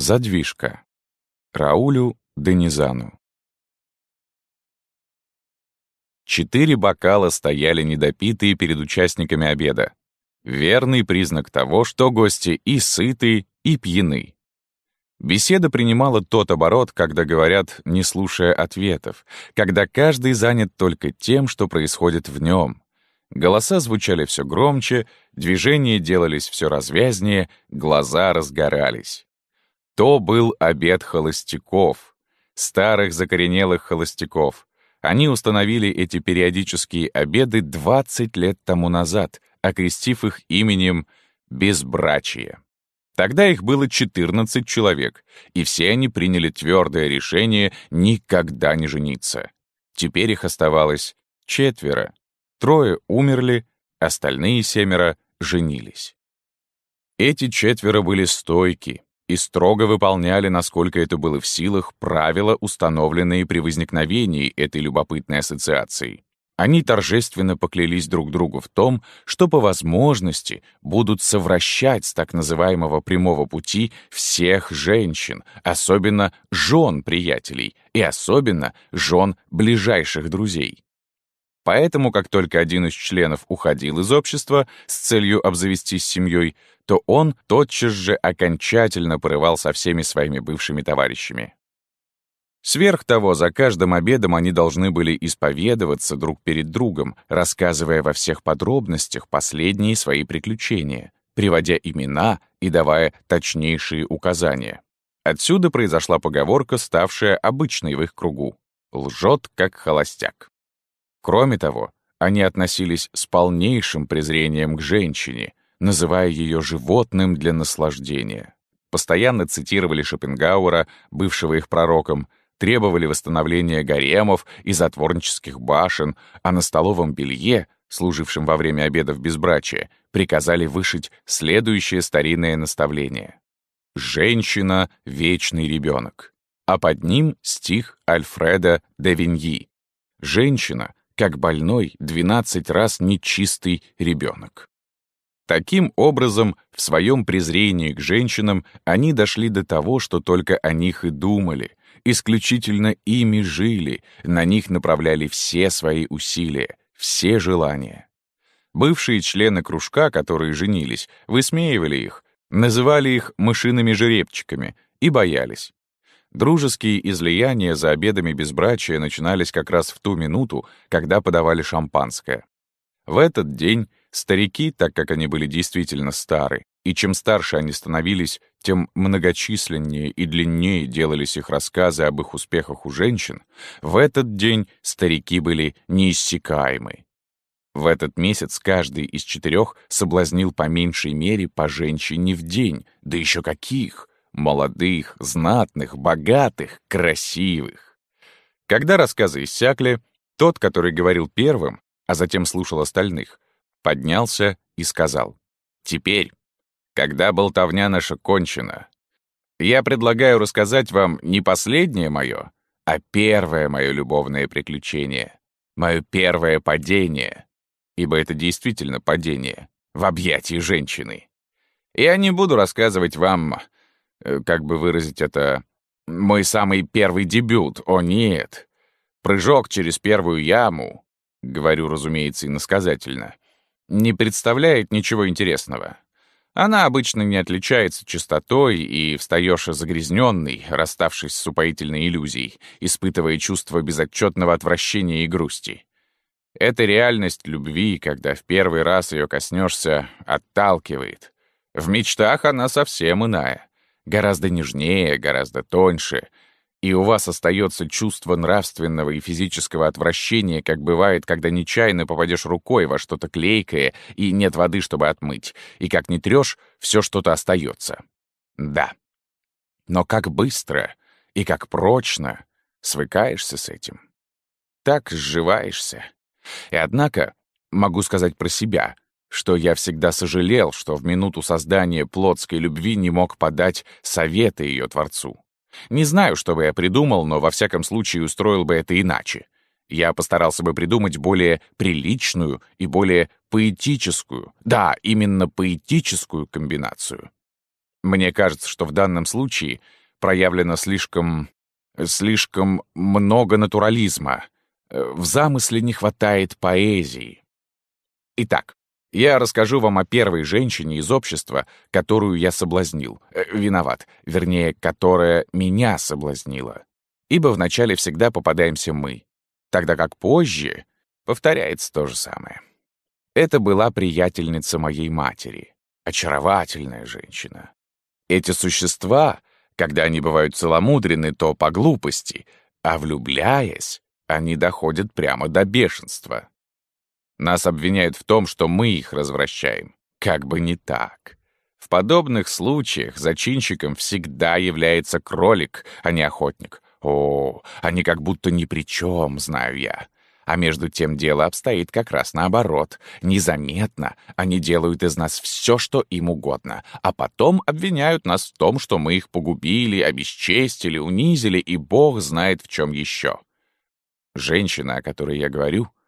Задвижка. Раулю Денизану. Четыре бокала стояли недопитые перед участниками обеда. Верный признак того, что гости и сыты, и пьяны. Беседа принимала тот оборот, когда говорят, не слушая ответов, когда каждый занят только тем, что происходит в нем. Голоса звучали все громче, движения делались все развязнее, глаза разгорались. То был обед холостяков, старых закоренелых холостяков. Они установили эти периодические обеды 20 лет тому назад, окрестив их именем «безбрачие». Тогда их было 14 человек, и все они приняли твердое решение никогда не жениться. Теперь их оставалось четверо. Трое умерли, остальные семеро женились. Эти четверо были стойки и строго выполняли, насколько это было в силах, правила, установленные при возникновении этой любопытной ассоциации. Они торжественно поклялись друг другу в том, что по возможности будут совращать с так называемого прямого пути всех женщин, особенно жен приятелей и особенно жен ближайших друзей. Поэтому, как только один из членов уходил из общества с целью обзавестись семьей, то он тотчас же окончательно порывал со всеми своими бывшими товарищами. Сверх того, за каждым обедом они должны были исповедоваться друг перед другом, рассказывая во всех подробностях последние свои приключения, приводя имена и давая точнейшие указания. Отсюда произошла поговорка, ставшая обычной в их кругу «лжет, как холостяк». Кроме того, они относились с полнейшим презрением к женщине, называя ее животным для наслаждения. Постоянно цитировали Шопенгауэра, бывшего их пророком, требовали восстановления гаремов и затворнических башен, а на столовом белье, служившем во время обедов безбрачия, приказали вышить следующее старинное наставление. «Женщина — вечный ребенок», а под ним стих Альфреда де Виньи. «Женщина, как больной, 12 раз нечистый ребенок». Таким образом, в своем презрении к женщинам они дошли до того, что только о них и думали, исключительно ими жили, на них направляли все свои усилия, все желания. Бывшие члены кружка, которые женились, высмеивали их, называли их мышиными жеребчиками и боялись. Дружеские излияния за обедами безбрачия начинались как раз в ту минуту, когда подавали шампанское. В этот день старики, так как они были действительно стары, и чем старше они становились, тем многочисленнее и длиннее делались их рассказы об их успехах у женщин, в этот день старики были неиссякаемы. В этот месяц каждый из четырех соблазнил по меньшей мере по женщине в день, да еще каких! Молодых, знатных, богатых, красивых. Когда рассказы иссякли, тот, который говорил первым, а затем слушал остальных, поднялся и сказал, «Теперь когда болтовня наша кончена. Я предлагаю рассказать вам не последнее мое, а первое мое любовное приключение, мое первое падение, ибо это действительно падение в объятии женщины. Я не буду рассказывать вам, как бы выразить это, мой самый первый дебют, о нет, прыжок через первую яму, говорю, разумеется, иносказательно, не представляет ничего интересного. Она обычно не отличается чистотой, и встаешь загрязненный, расставшись с упоительной иллюзией, испытывая чувство безотчетного отвращения и грусти. Эта реальность любви, когда в первый раз ее коснешься, отталкивает. В мечтах она совсем иная. Гораздо нежнее, гораздо тоньше — и у вас остается чувство нравственного и физического отвращения, как бывает, когда нечаянно попадешь рукой во что-то клейкое и нет воды, чтобы отмыть, и как не трешь, все что-то остается. Да. Но как быстро и как прочно свыкаешься с этим. Так сживаешься. И однако, могу сказать про себя, что я всегда сожалел, что в минуту создания плотской любви не мог подать советы ее Творцу. Не знаю, что бы я придумал, но во всяком случае устроил бы это иначе. Я постарался бы придумать более приличную и более поэтическую, да, именно поэтическую комбинацию. Мне кажется, что в данном случае проявлено слишком... слишком много натурализма. В замысле не хватает поэзии. Итак, я расскажу вам о первой женщине из общества, которую я соблазнил. Э, виноват, вернее, которая меня соблазнила. Ибо вначале всегда попадаемся мы, тогда как позже повторяется то же самое. Это была приятельница моей матери, очаровательная женщина. Эти существа, когда они бывают целомудрены, то по глупости, а влюбляясь, они доходят прямо до бешенства. Нас обвиняют в том, что мы их развращаем. Как бы не так. В подобных случаях зачинщиком всегда является кролик, а не охотник. О, они как будто ни при чем, знаю я. А между тем дело обстоит как раз наоборот. Незаметно они делают из нас все, что им угодно, а потом обвиняют нас в том, что мы их погубили, обесчестили, унизили, и Бог знает в чем еще. Женщина, о которой я говорю —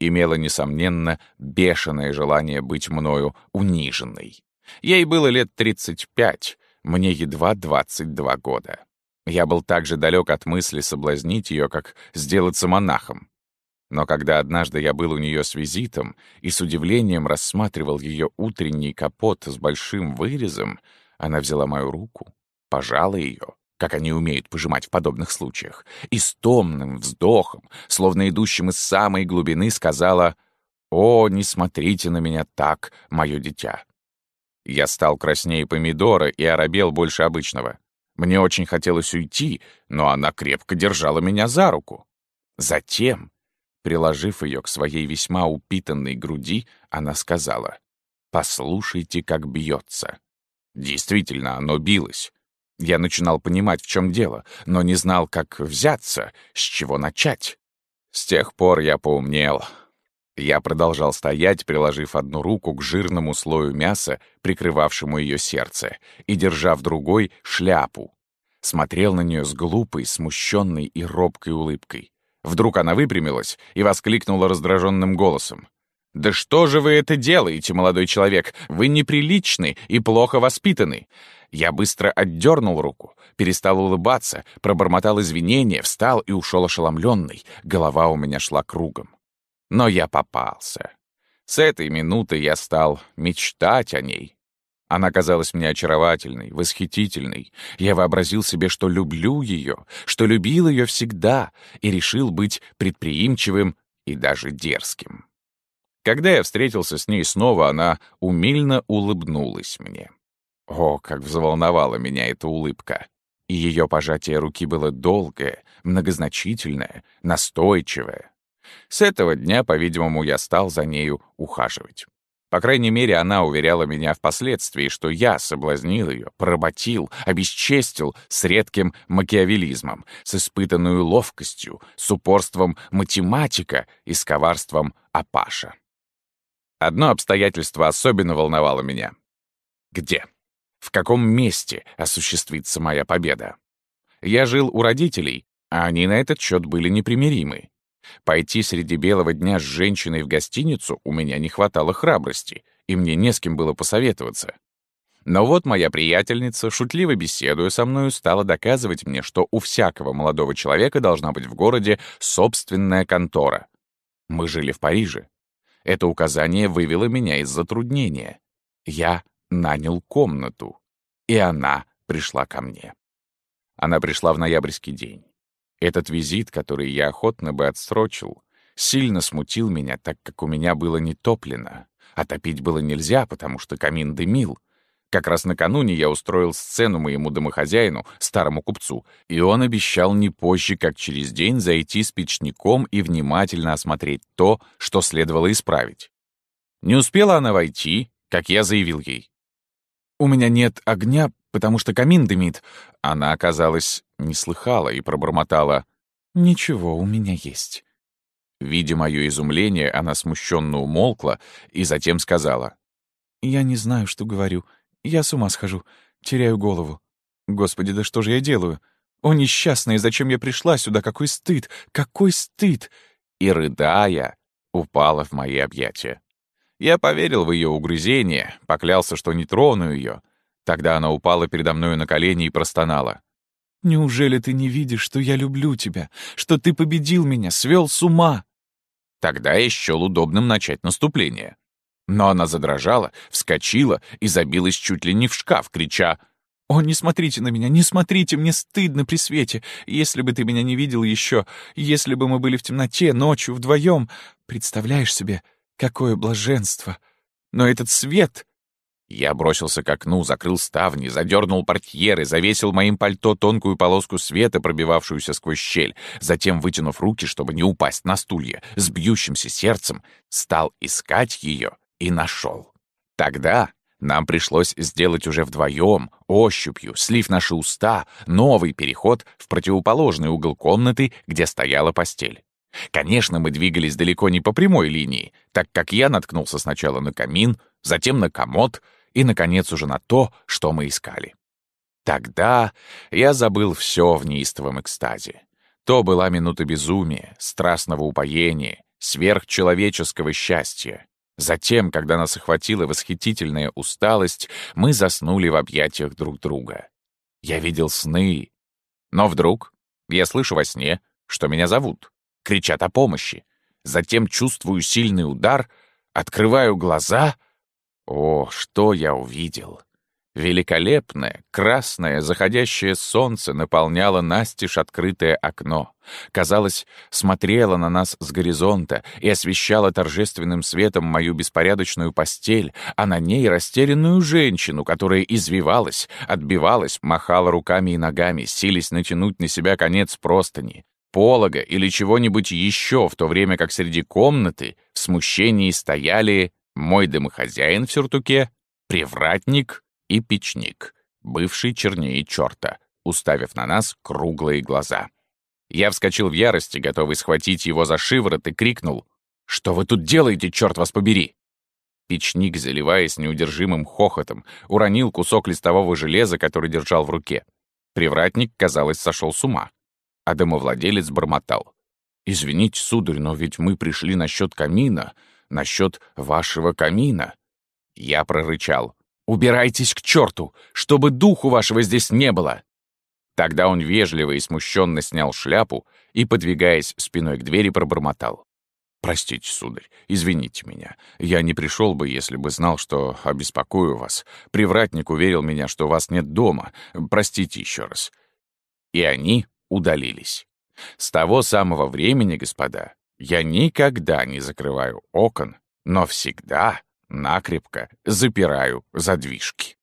имела, несомненно, бешеное желание быть мною униженной. Ей было лет 35, мне едва 22 года. Я был так же далек от мысли соблазнить ее, как сделаться монахом. Но когда однажды я был у нее с визитом и с удивлением рассматривал ее утренний капот с большим вырезом, она взяла мою руку, пожала ее как они умеют пожимать в подобных случаях, и с томным вздохом, словно идущим из самой глубины, сказала «О, не смотрите на меня так, мое дитя». Я стал краснее помидора и оробел больше обычного. Мне очень хотелось уйти, но она крепко держала меня за руку. Затем, приложив ее к своей весьма упитанной груди, она сказала «Послушайте, как бьется». Действительно, оно билось. Я начинал понимать, в чем дело, но не знал, как взяться, с чего начать. С тех пор я поумнел. Я продолжал стоять, приложив одну руку к жирному слою мяса, прикрывавшему ее сердце, и держа в другой шляпу. Смотрел на нее с глупой, смущенной и робкой улыбкой. Вдруг она выпрямилась и воскликнула раздраженным голосом. «Да что же вы это делаете, молодой человек? Вы неприличны и плохо воспитаны. Я быстро отдернул руку, перестал улыбаться, пробормотал извинения, встал и ушел ошеломленный. Голова у меня шла кругом. Но я попался. С этой минуты я стал мечтать о ней. Она казалась мне очаровательной, восхитительной. Я вообразил себе, что люблю ее, что любил ее всегда, и решил быть предприимчивым и даже дерзким. Когда я встретился с ней снова, она умильно улыбнулась мне. О, как взволновала меня эта улыбка! И ее пожатие руки было долгое, многозначительное, настойчивое. С этого дня, по-видимому, я стал за нею ухаживать. По крайней мере, она уверяла меня впоследствии, что я соблазнил ее, поработил, обесчестил с редким макиавелизмом, с испытанную ловкостью, с упорством математика и с коварством апаша. Одно обстоятельство особенно волновало меня. Где? в каком месте осуществится моя победа. Я жил у родителей, а они на этот счет были непримиримы. Пойти среди белого дня с женщиной в гостиницу у меня не хватало храбрости, и мне не с кем было посоветоваться. Но вот моя приятельница, шутливо беседуя со мною, стала доказывать мне, что у всякого молодого человека должна быть в городе собственная контора. Мы жили в Париже. Это указание вывело меня из затруднения. Я нанял комнату, и она пришла ко мне. Она пришла в ноябрьский день. Этот визит, который я охотно бы отсрочил, сильно смутил меня, так как у меня было не топлено, а топить было нельзя, потому что камин дымил. Как раз накануне я устроил сцену моему домохозяину, старому купцу, и он обещал не позже, как через день, зайти с печником и внимательно осмотреть то, что следовало исправить. Не успела она войти, как я заявил ей. «У меня нет огня, потому что камин дымит». Она, оказалось, не слыхала и пробормотала. «Ничего, у меня есть». Видя мое изумление, она смущенно умолкла и затем сказала. «Я не знаю, что говорю. Я с ума схожу. Теряю голову. Господи, да что же я делаю? О, несчастная, зачем я пришла сюда? Какой стыд! Какой стыд!» И, рыдая, упала в мои объятия. Я поверил в ее угрызение, поклялся, что не трону ее. Тогда она упала передо мною на колени и простонала. «Неужели ты не видишь, что я люблю тебя, что ты победил меня, свел с ума?» Тогда я счел удобным начать наступление. Но она задрожала, вскочила и забилась чуть ли не в шкаф, крича «О, не смотрите на меня, не смотрите, мне стыдно при свете. Если бы ты меня не видел еще, если бы мы были в темноте, ночью, вдвоем, представляешь себе, какое блаженство. Но этот свет...» Я бросился к окну, закрыл ставни, задернул портьеры, завесил моим пальто тонкую полоску света, пробивавшуюся сквозь щель, затем, вытянув руки, чтобы не упасть на стулья, с бьющимся сердцем, стал искать ее и нашел. Тогда нам пришлось сделать уже вдвоем, ощупью, слив наши уста, новый переход в противоположный угол комнаты, где стояла постель. Конечно, мы двигались далеко не по прямой линии, так как я наткнулся сначала на камин, затем на комод и, наконец, уже на то, что мы искали. Тогда я забыл все в неистовом экстазе. То была минута безумия, страстного упоения, сверхчеловеческого счастья. Затем, когда нас охватила восхитительная усталость, мы заснули в объятиях друг друга. Я видел сны. Но вдруг я слышу во сне, что меня зовут, кричат о помощи. Затем чувствую сильный удар, открываю глаза. О, что я увидел! Великолепное, красное, заходящее солнце наполняло настежь открытое окно. Казалось, смотрело на нас с горизонта и освещало торжественным светом мою беспорядочную постель, а на ней растерянную женщину, которая извивалась, отбивалась, махала руками и ногами, сились натянуть на себя конец простыни, полога или чего-нибудь еще, в то время как среди комнаты в смущении стояли мой домохозяин в сюртуке, привратник и печник, бывший чернее черта, уставив на нас круглые глаза. Я вскочил в ярости, готовый схватить его за шиворот, и крикнул «Что вы тут делаете, черт вас побери?» Печник, заливаясь неудержимым хохотом, уронил кусок листового железа, который держал в руке. Привратник, казалось, сошел с ума. А домовладелец бормотал. «Извините, сударь, но ведь мы пришли насчет камина, насчет вашего камина». Я прорычал. «Убирайтесь к черту, чтобы духу вашего здесь не было!» Тогда он вежливо и смущенно снял шляпу и, подвигаясь спиной к двери, пробормотал. «Простите, сударь, извините меня. Я не пришел бы, если бы знал, что обеспокою вас. Привратник уверил меня, что вас нет дома. Простите еще раз». И они удалились. С того самого времени, господа, я никогда не закрываю окон, но всегда накрепко запираю задвижки.